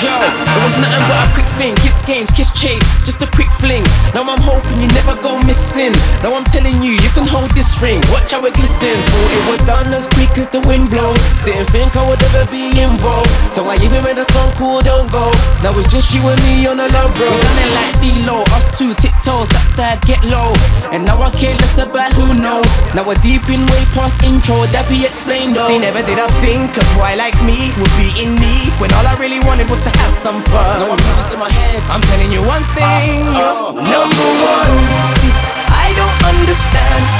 It was nothing but a quick thing. Kids games, kiss chase, just a quick fling. Now I'm hoping you never go missing. Now I'm telling you, you can hold this ring. Watch how it glistens. Thought it was done as quick as the wind blows. Didn't think I would ever be involved. So I even made a song called Don't Go. Now it's just you and me on a love road. Done it like D-Lo, us two tiptoes, that dive, get low. And now I care less about. Now we're deep in way past intro, that be explained though. See, never did I think a boy like me would be in need when all I really wanted was to have some fun. Now I'm in my head. I'm telling you one thing, you're oh. number one. See, I don't understand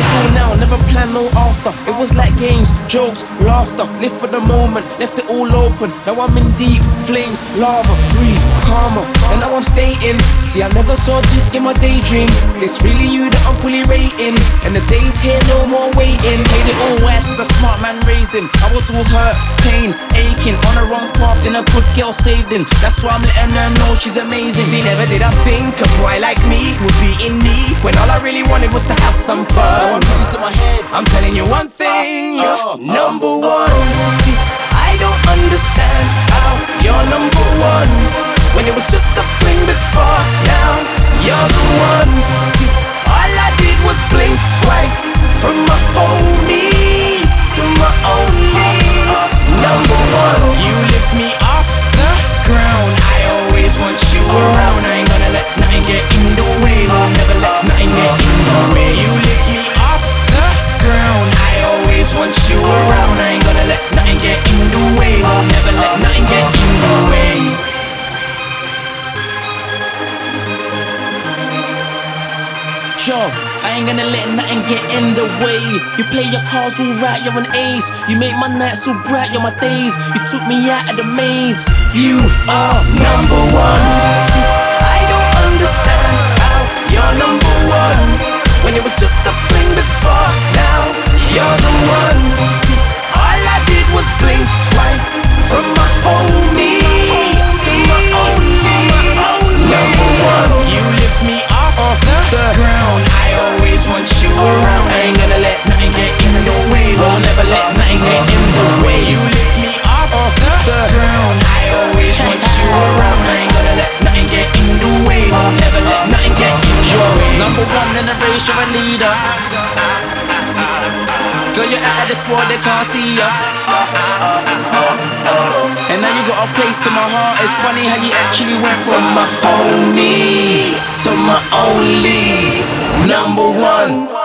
was all now, never plan no after. It was like games, jokes, laughter. Live for the moment, left it all open. Now I'm in deep flames, lava, breathe, calmer. And now I'm staying. See, I never saw this in my daydream. It's really you that I'm fully rating. And the days here, no more waiting. Played it all west, cause the smart man raised him. I was all hurt, pain, aching. On the wrong path, then a good girl saved him. That's why I'm letting her know she's amazing. See, never did I think a boy like me would be in need when all I really wanted was to have some fun. I'm putting this in my head. I'm telling you one thing, you're Uh, uh, number one. See, I don't understand how you're number one Joe, I ain't gonna let nothing get in the way. You play your cards all right, you're an ace. You make my nights so bright, you're my days. You took me out of the maze. You are number one. Race, you're a leader. Girl, you're out of this world, they can't see ya. And now you got a place in my heart. It's funny how you actually went from my homie to my only number one.